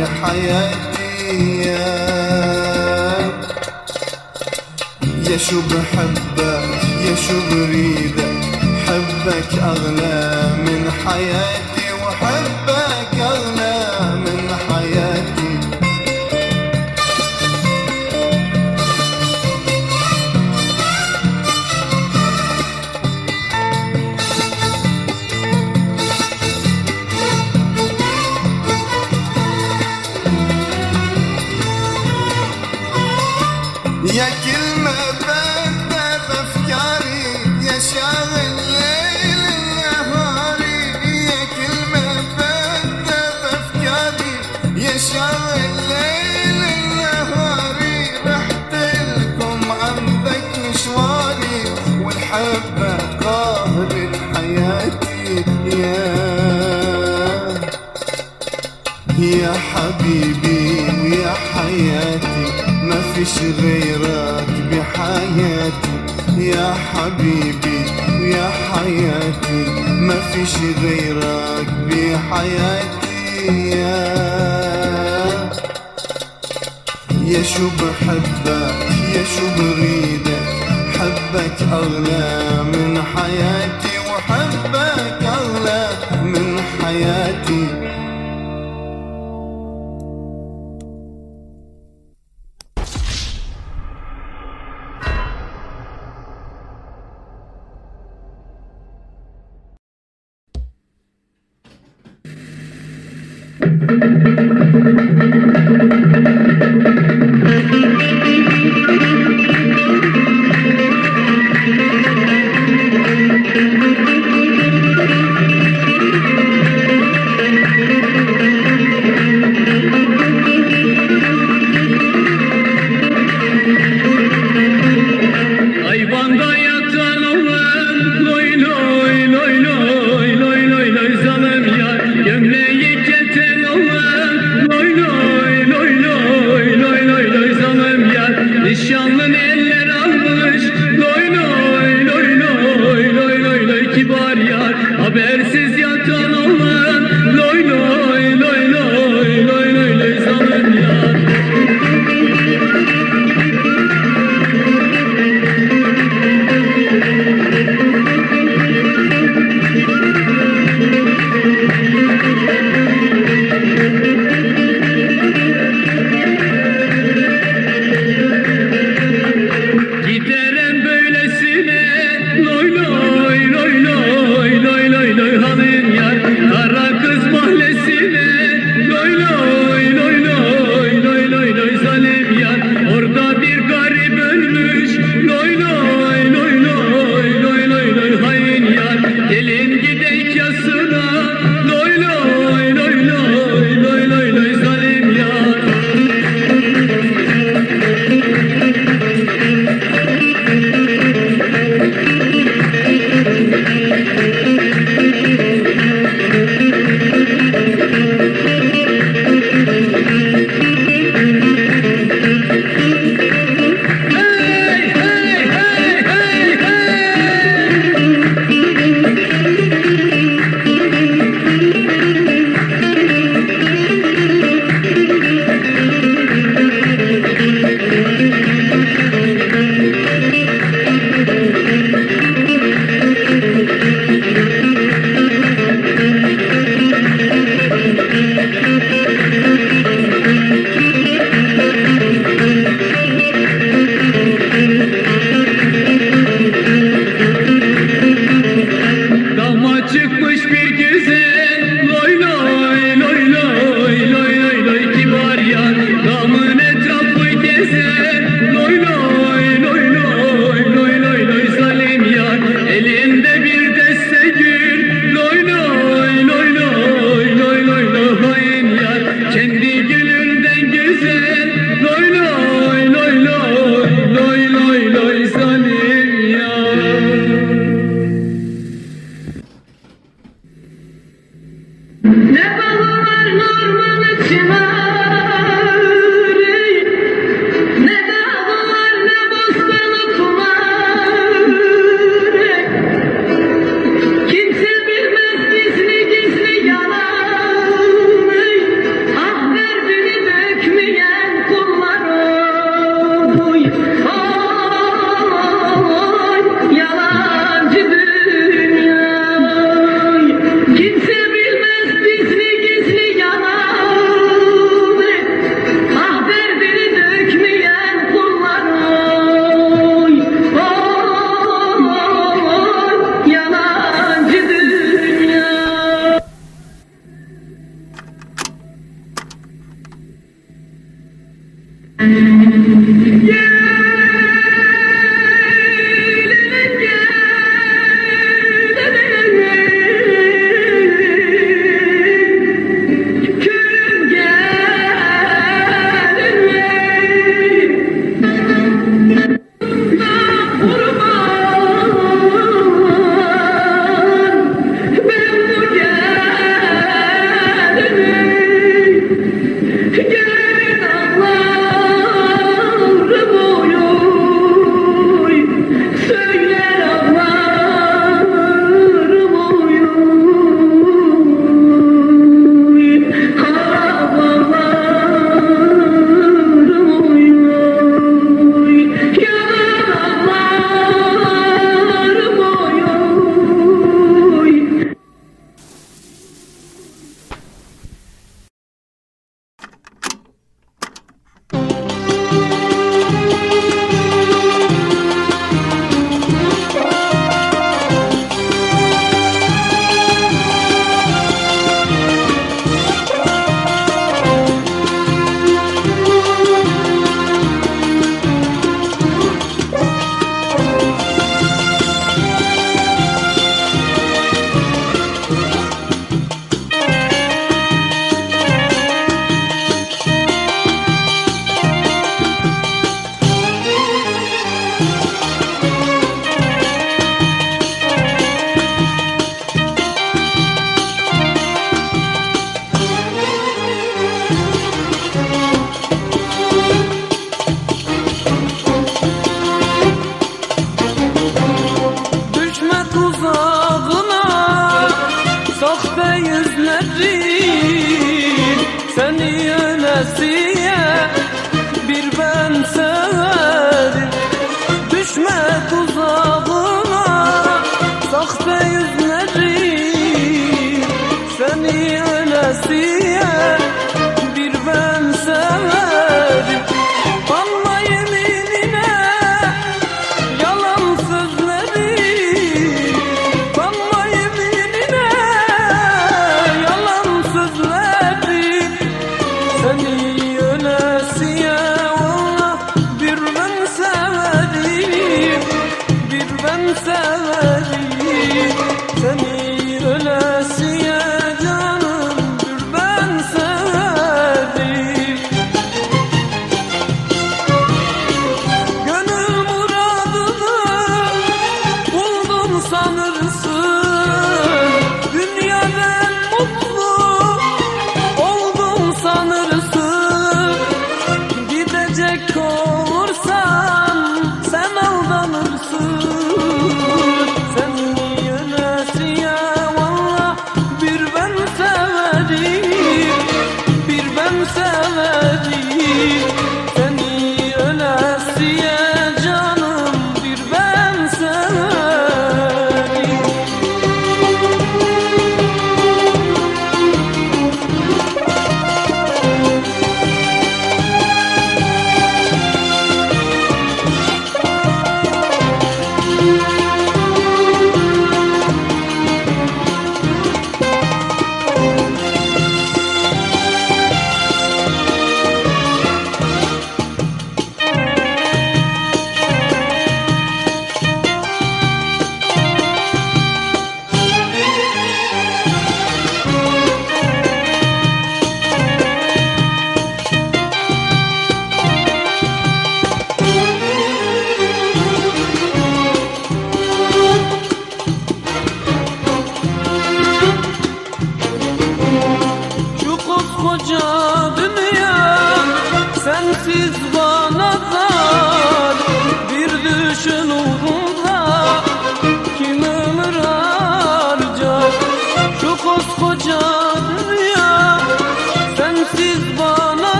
في حياتي. يا شو بحبك يا شو بريدك حبك أغلى من حياتي. ليش غيرك بحياتي. يا حبيبي يا حياتي ما فيش غيرك بحياتي. يا يا شو بحبك يا شو بريدك حبك أغلى من حياتي.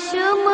什么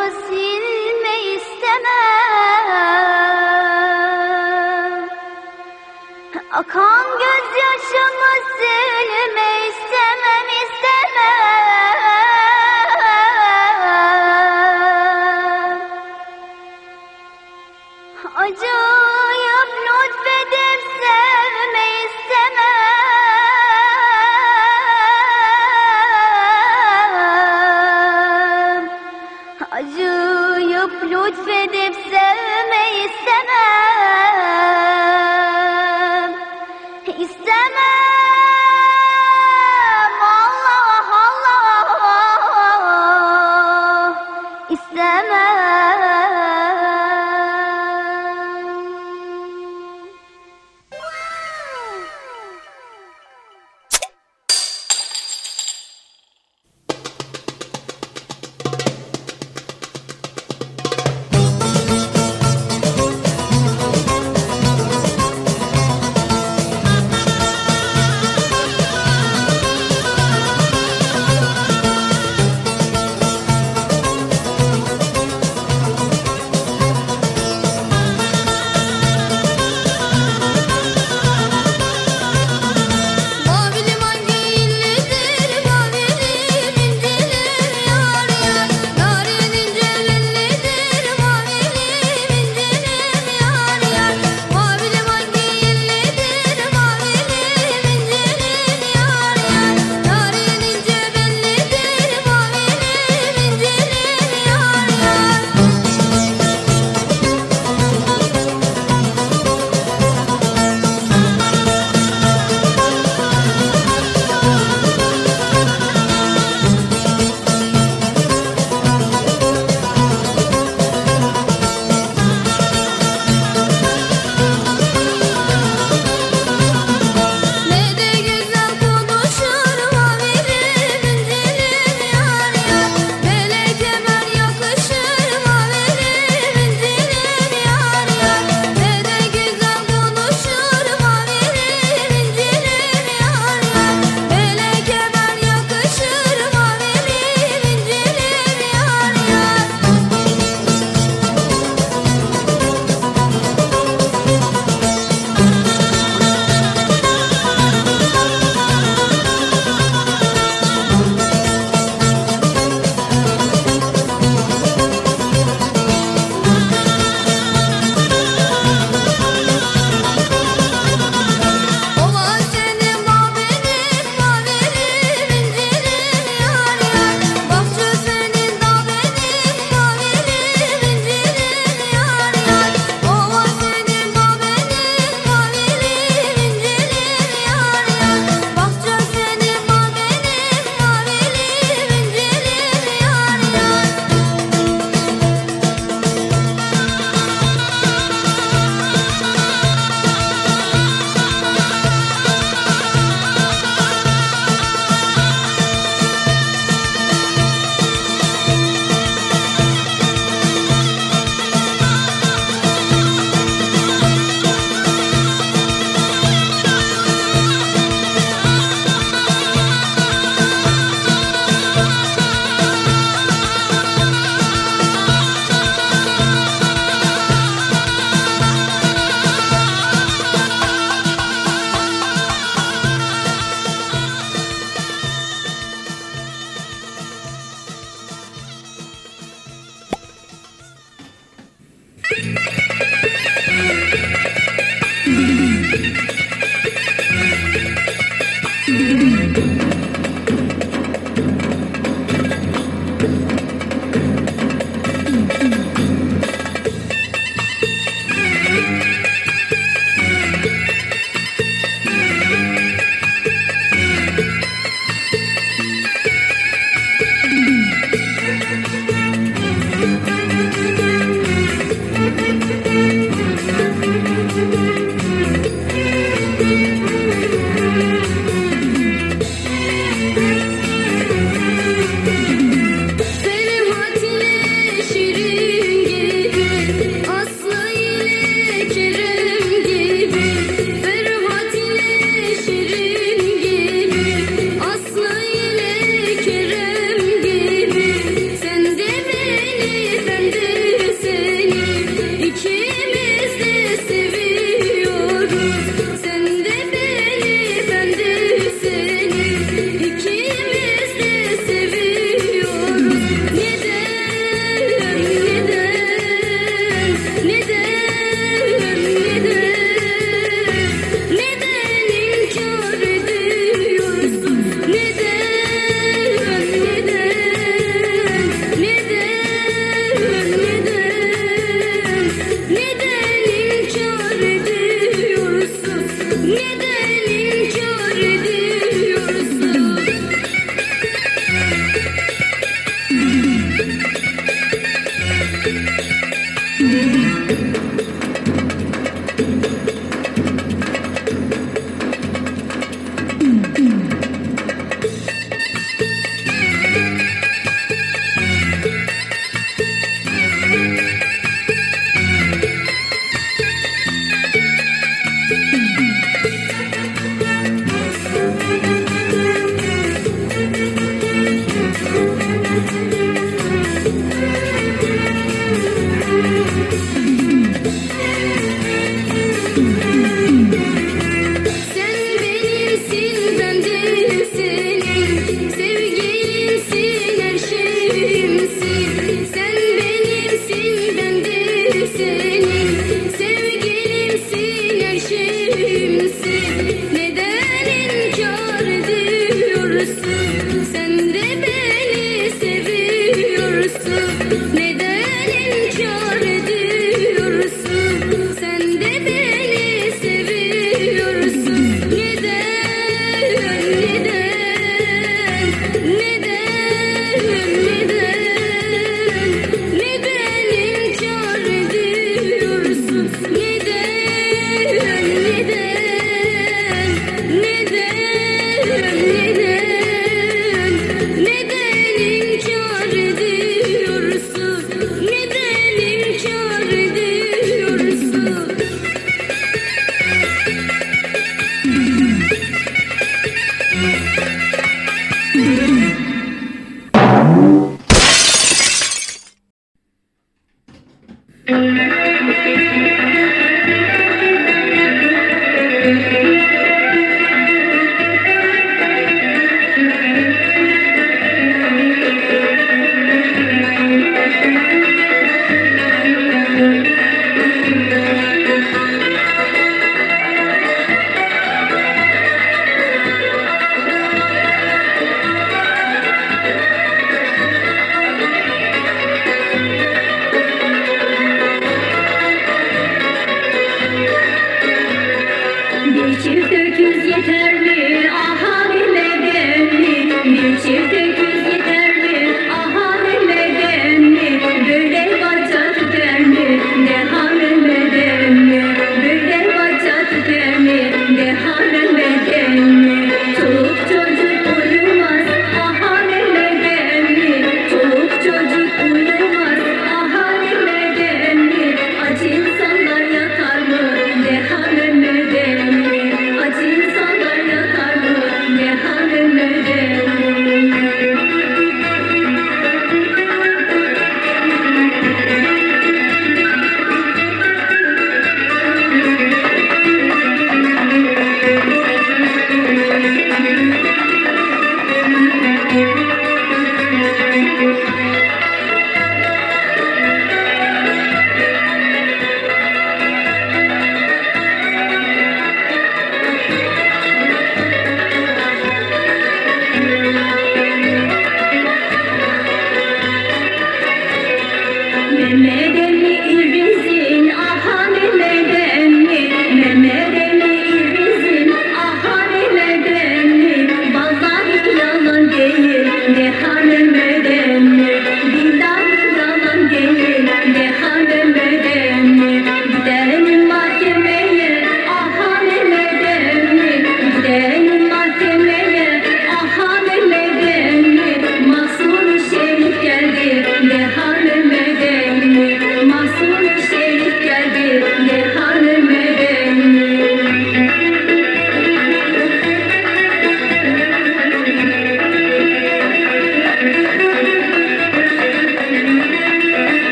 öküz yeterli, aha bile devli, bir çift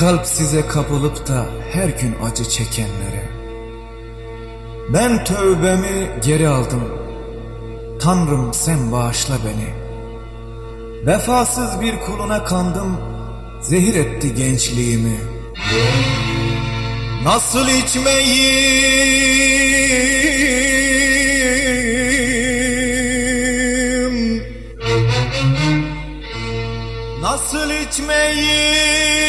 kalp size kapılıp da her gün acı çekenlere. Ben tövbemi geri aldım. Tanrım sen bağışla beni. Vefasız bir kuluna kandım. Zehir etti gençliğimi. Nasıl içmeyim? Nasıl içmeyim?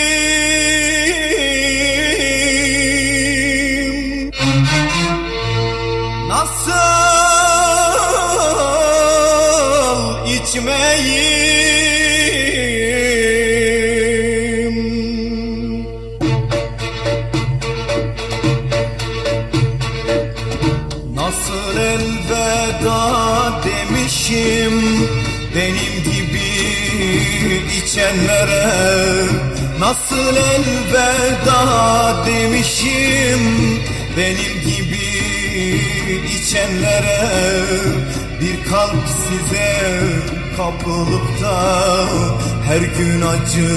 Benim gibi içenlere Bir kalp size kapılıp da her gün acı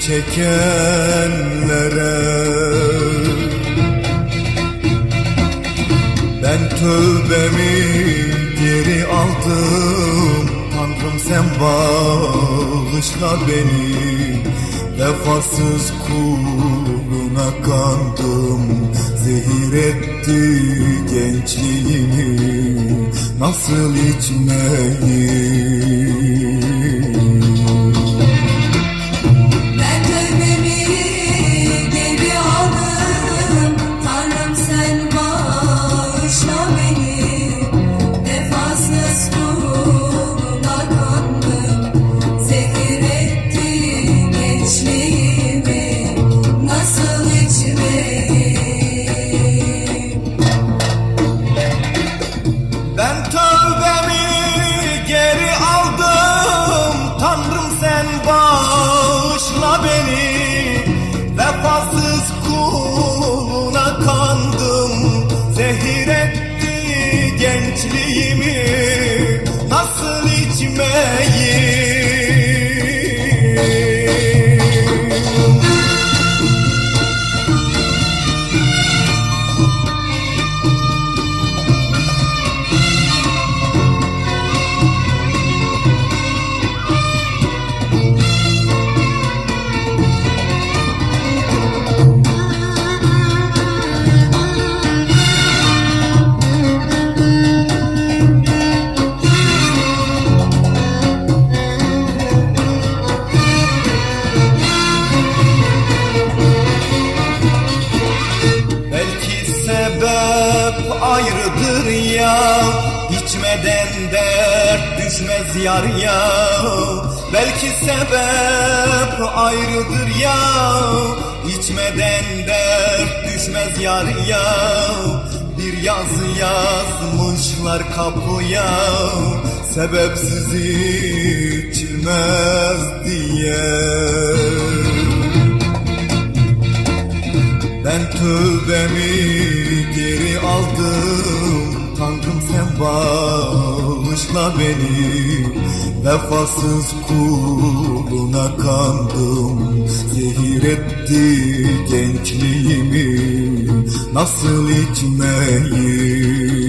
çekenlere. Ben tövbemi geri aldım. Tanrım sen bağışla beni Vefasız kuluna kandım. Zehir etti gençliğimi. Nasıl içmeyim yar ya. Belki sebep ayrıdır ya. İçmeden dert düşmez yar ya. Bir yazı yazmışlar kapıya. Sebepsiz içilmez diye. Ben tövbemi geri aldım bağışla beni. Vefasız kuluna kandım. Zehir etti gençliğimi. Nasıl içmeyim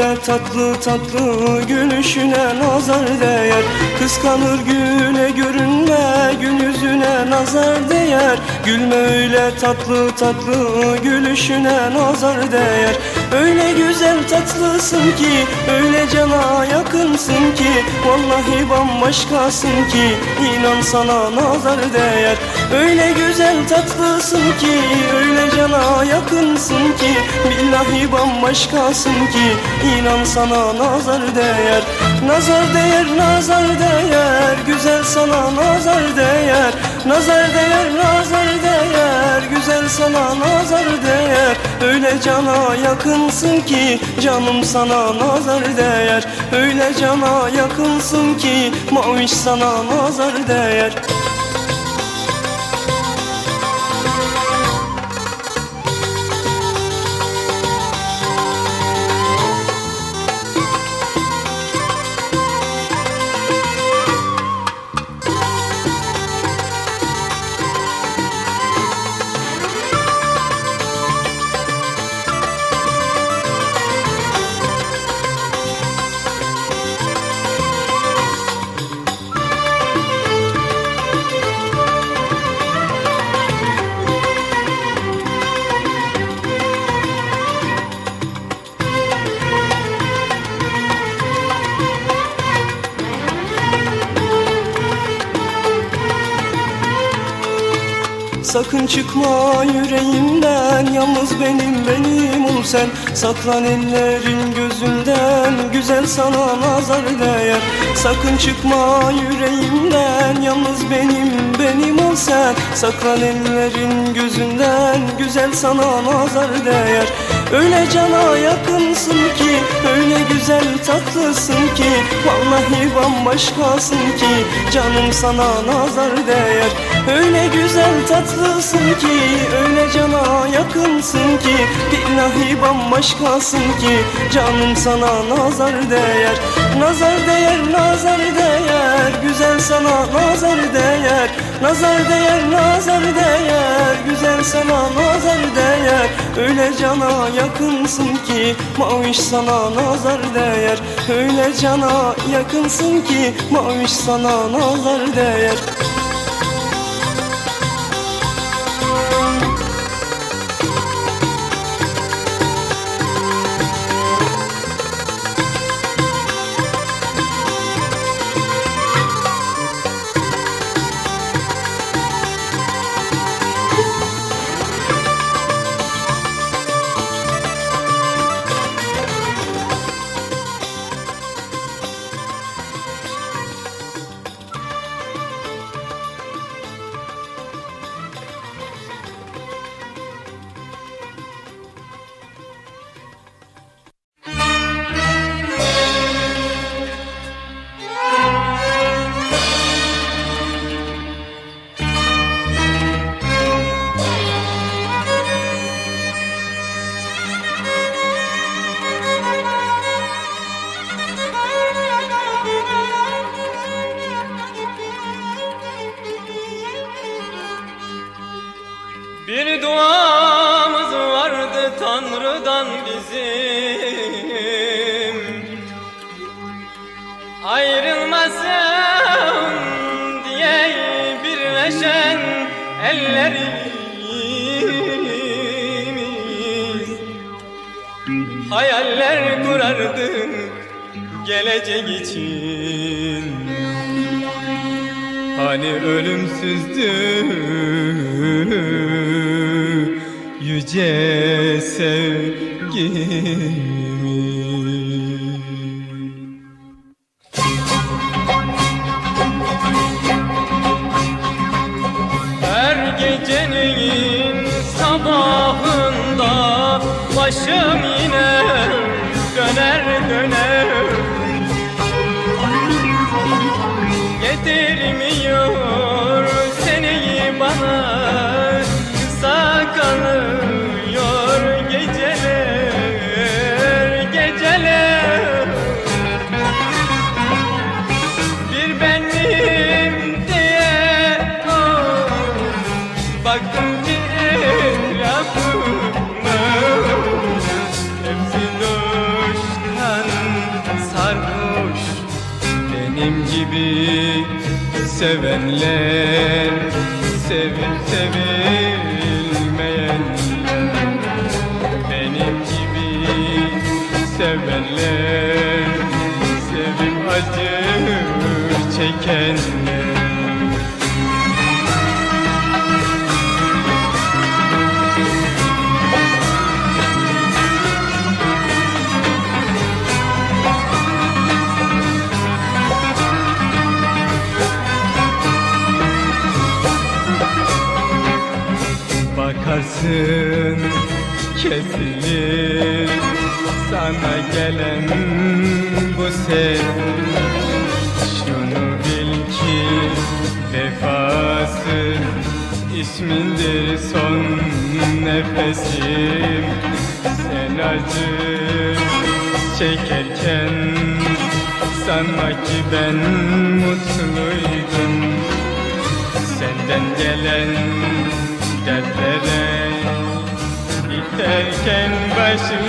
Gülme öyle tatlı tatlı Gülüşüne nazar değer. Kıskanır güle görünme Gül yüzüne nazar değer. Gülme öyle tatlı tatlı Gülüşüne nazar değer. Öyle güzel tatlısın ki Öyle cana yakınsın ki Vallahi bambaşkasın ki İnan sana nazar değer Öyle güzel tatlısın ki Öyle cana yakınsın ki Billahi bambaşkasın ki İnan sana nazar değer. Nazar değer nazar değer Güzel sana nazar değer. Nazar değer nazar değer Güzel sana nazar değer. Öyle cana yakınsın ki Canım sana nazar değer. Öyle cana yakınsın ki Maviş sana nazar değer çıkma yüreğimden Yalnız benim benim ol sen. Saklan ellerin gözümden Güzel sana nazar değer. Sakın çıkma yüreğimden Yalnız benim benim ol sen. Saklan ellerin gözünden Güzel sana nazar değer. Öyle cana yakınsın ki Öyle güzel tatlısın ki Vallahi bambaşkasın ki Canım sana nazar değer Öyle güzel tatlısın ki Öyle cana yakınsın ki Billahi bambaşkasın ki Canım sana nazar değer Nazar değer nazar değer Güzel sana nazar değer Nazar değer nazar değer Güzel sana nazar değer Öyle cana yakınsın ki Maviş sana nazar değer Öyle cana yakınsın ki Maviş sana nazar değer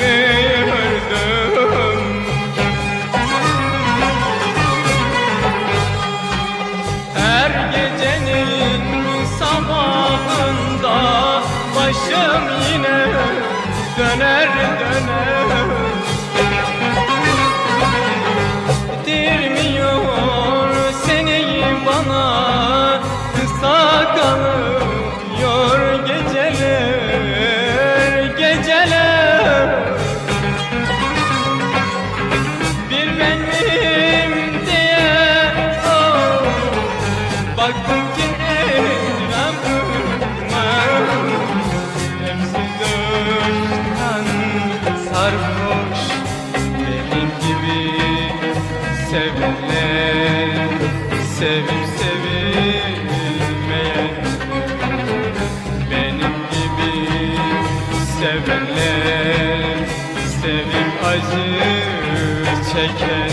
Yeah. çeker.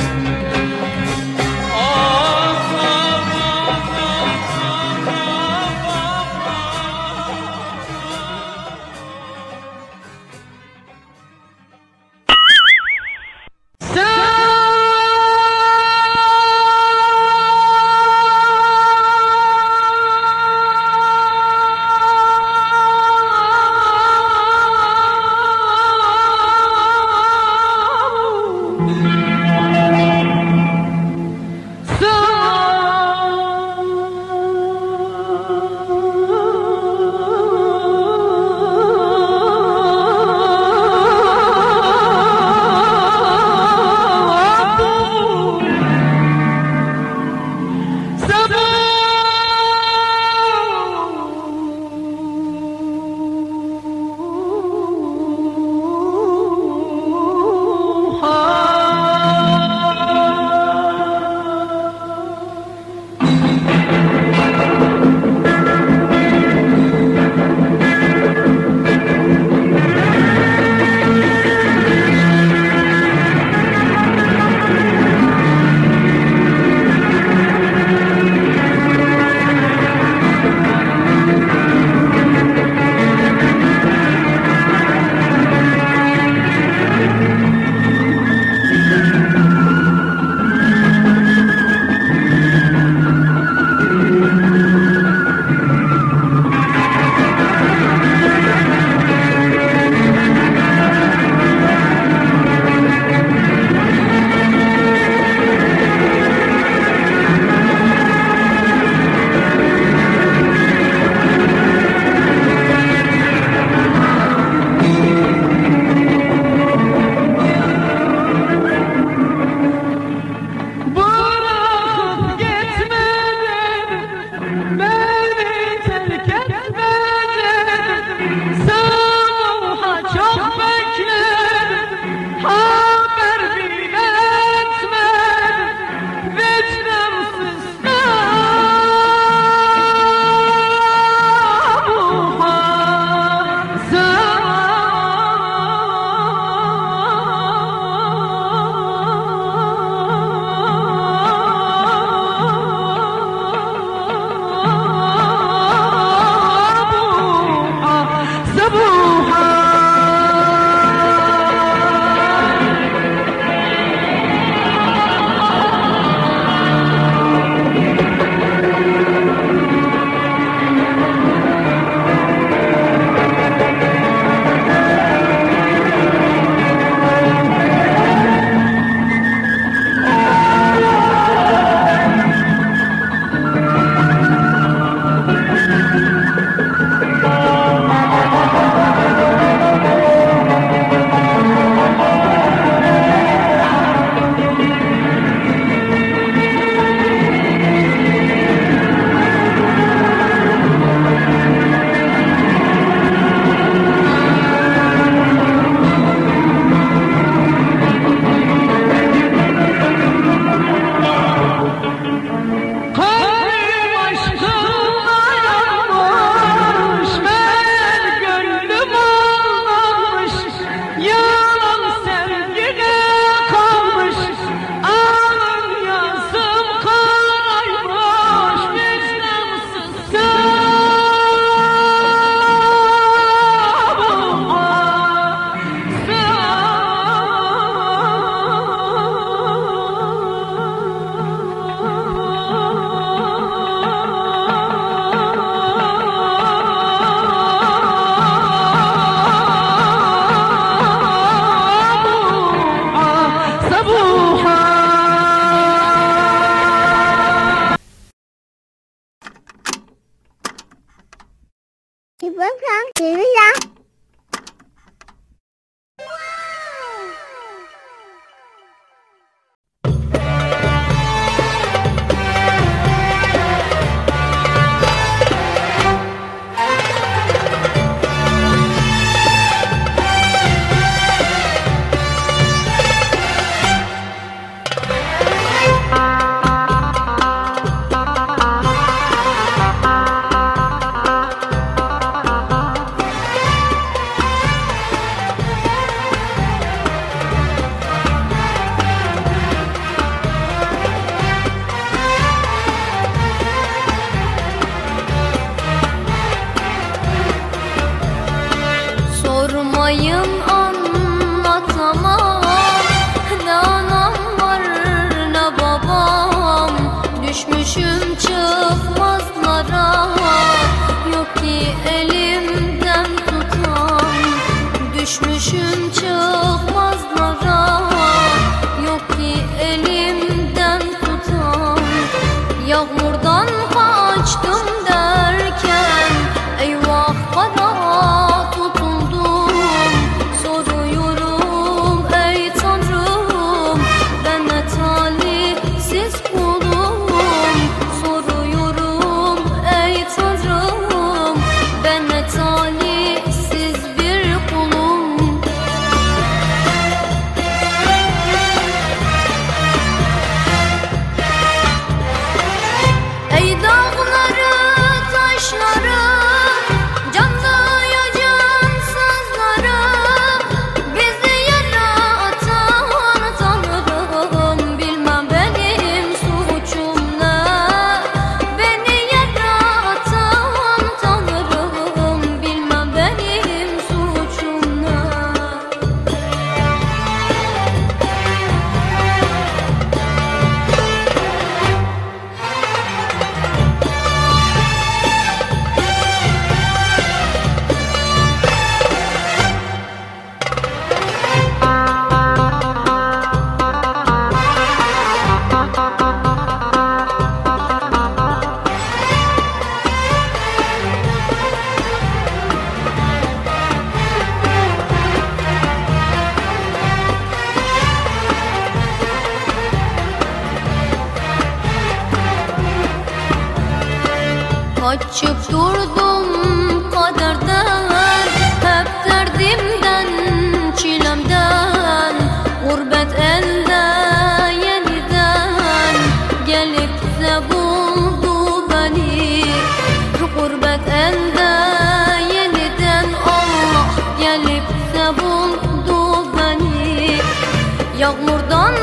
Yağmurdan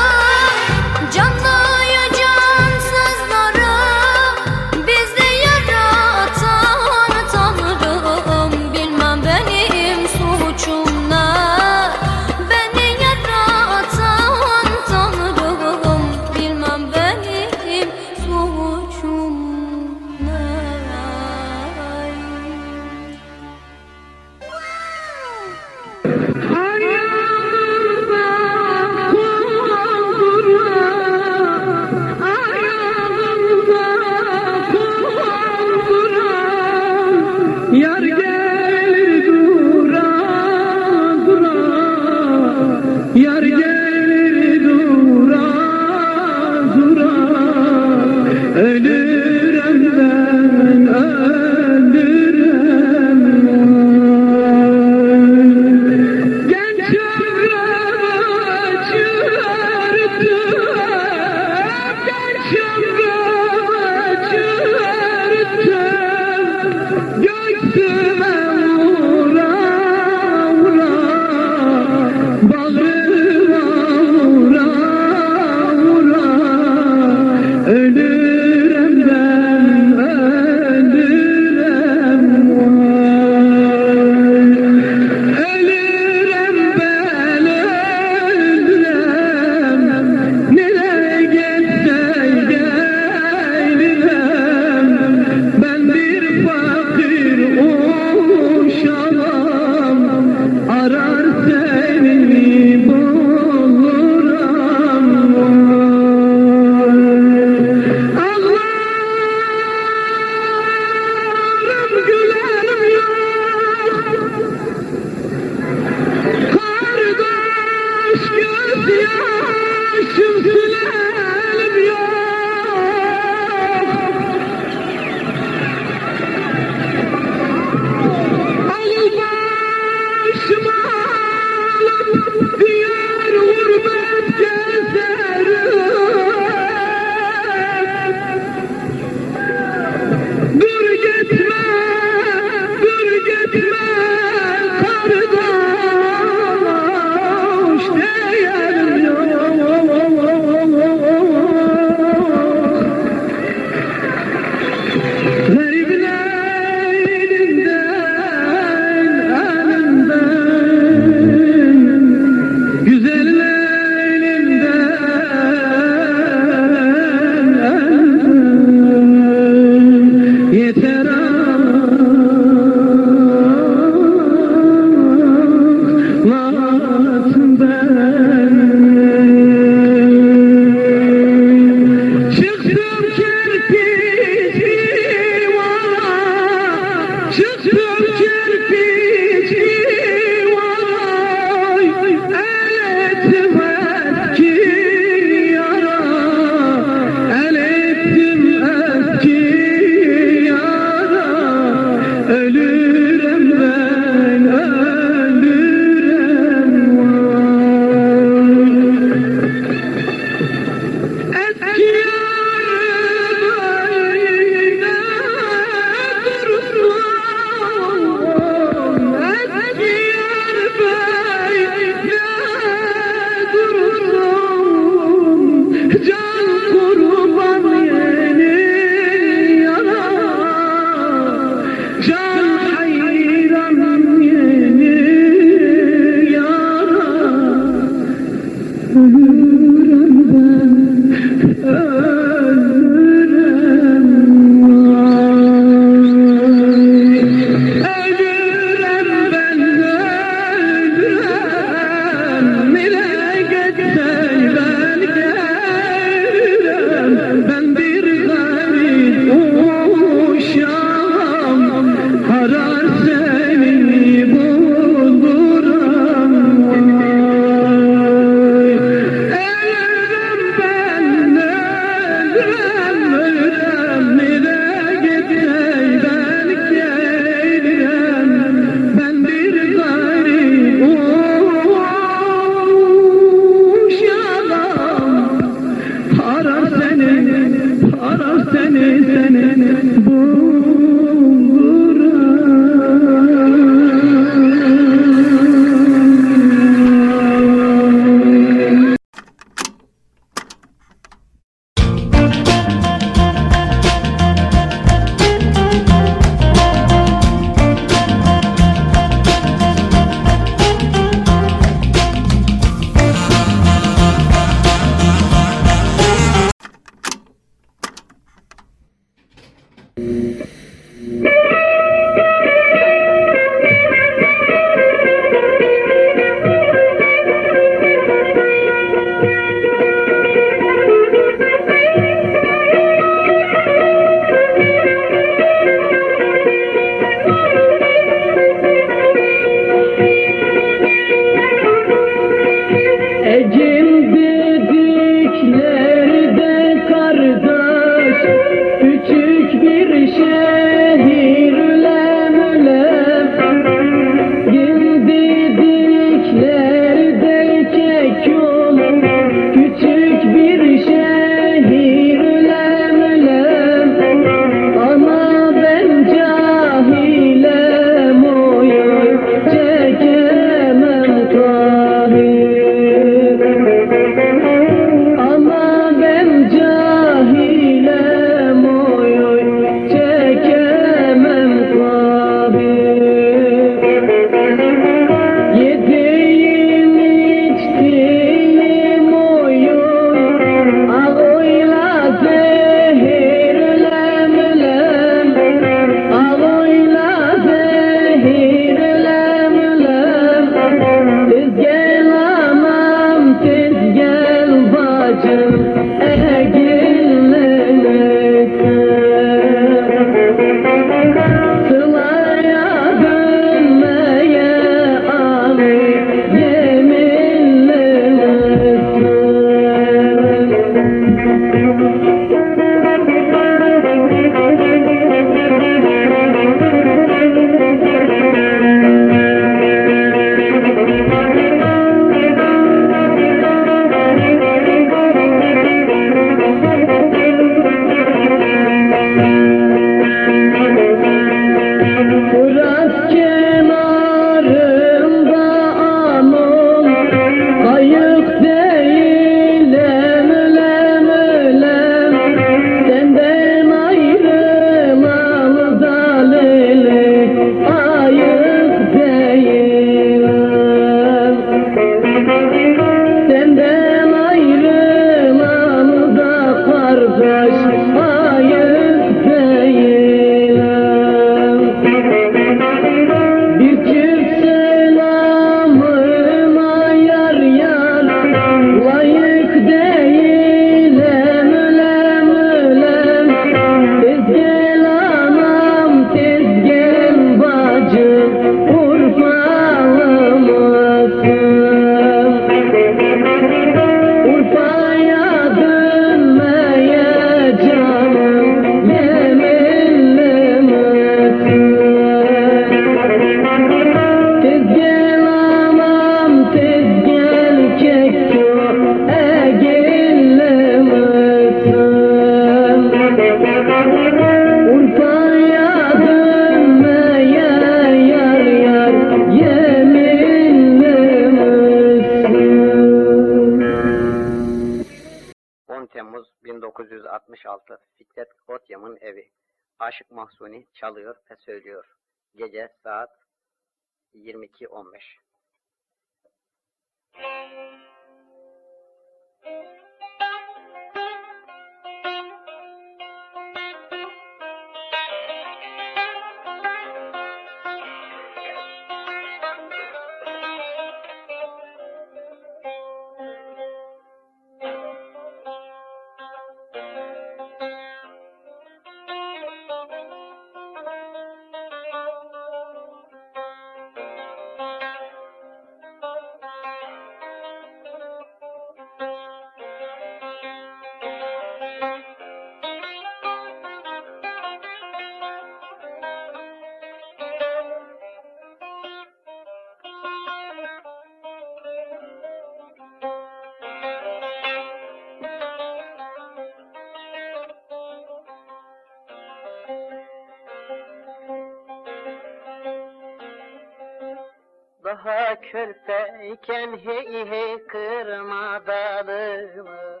körpeyken hey hey kırma dalımı.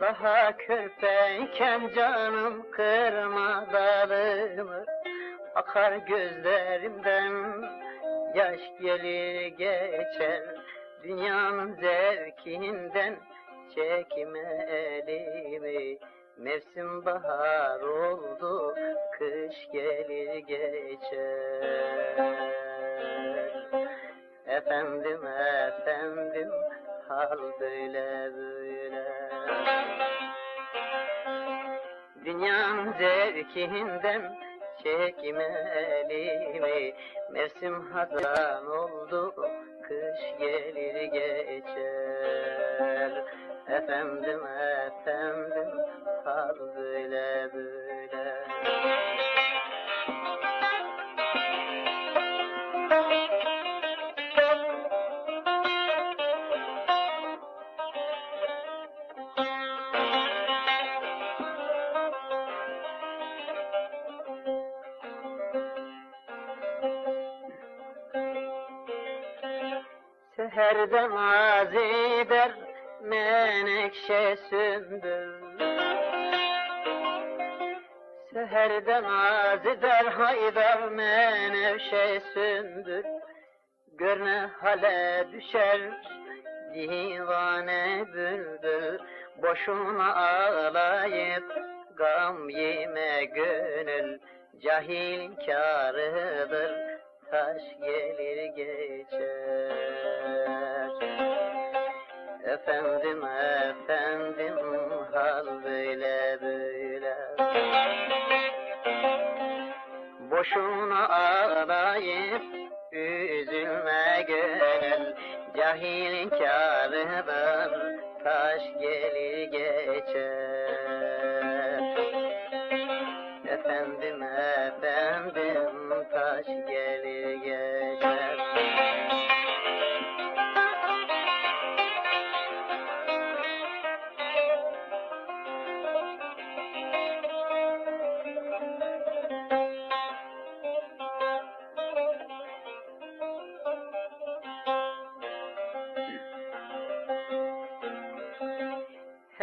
Daha körpeyken canım kırma dalımı. Akar gözlerimden yaş gelir geçer. Dünyanın zevkinden çekme elimi. Mevsim bahar oldu, kış gelir geçer. Efendim efendim, hal böyle böyle. Dünyanın zevkinden çekme elimi, mevsim hazan oldu, kış gelir geçer. Efendim efendim, hal sümbül Seherden az eder haydar menevşe sümbül Görne hale düşer divane bülbül. Boşuna ağlayıp gam yeme gönül. Cahilin kârıdır taş gelir geçer Efendim efendim hal böyle böyle. Boşuna ağlayıp üzülme gönül Cahilin kârıdır taş gelir geçer. Efendim efendim taş gelir geçer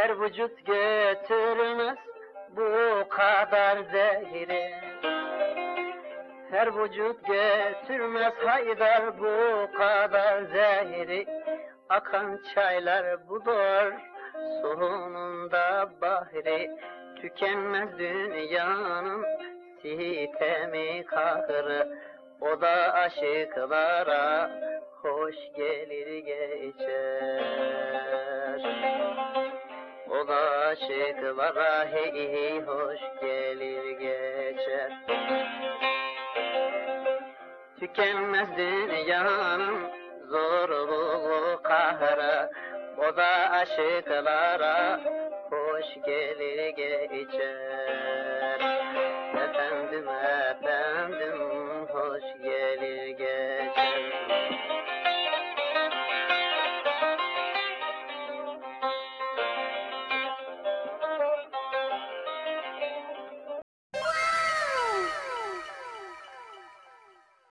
Her vücut götürmez bu kadar zehri. Her vücut götürmez haydar bu kadar zehri. Akan çaylar budur sonunda bahri. Tükenmez dünyanın sitemi kahrı O da aşıklara hoş gelir geçer Bulaşıklara hey hoş gelir geçer. Tükenmez dünyanın zorluğu kahra. Boza aşıklara hoş gelir geçer. Efendim efendim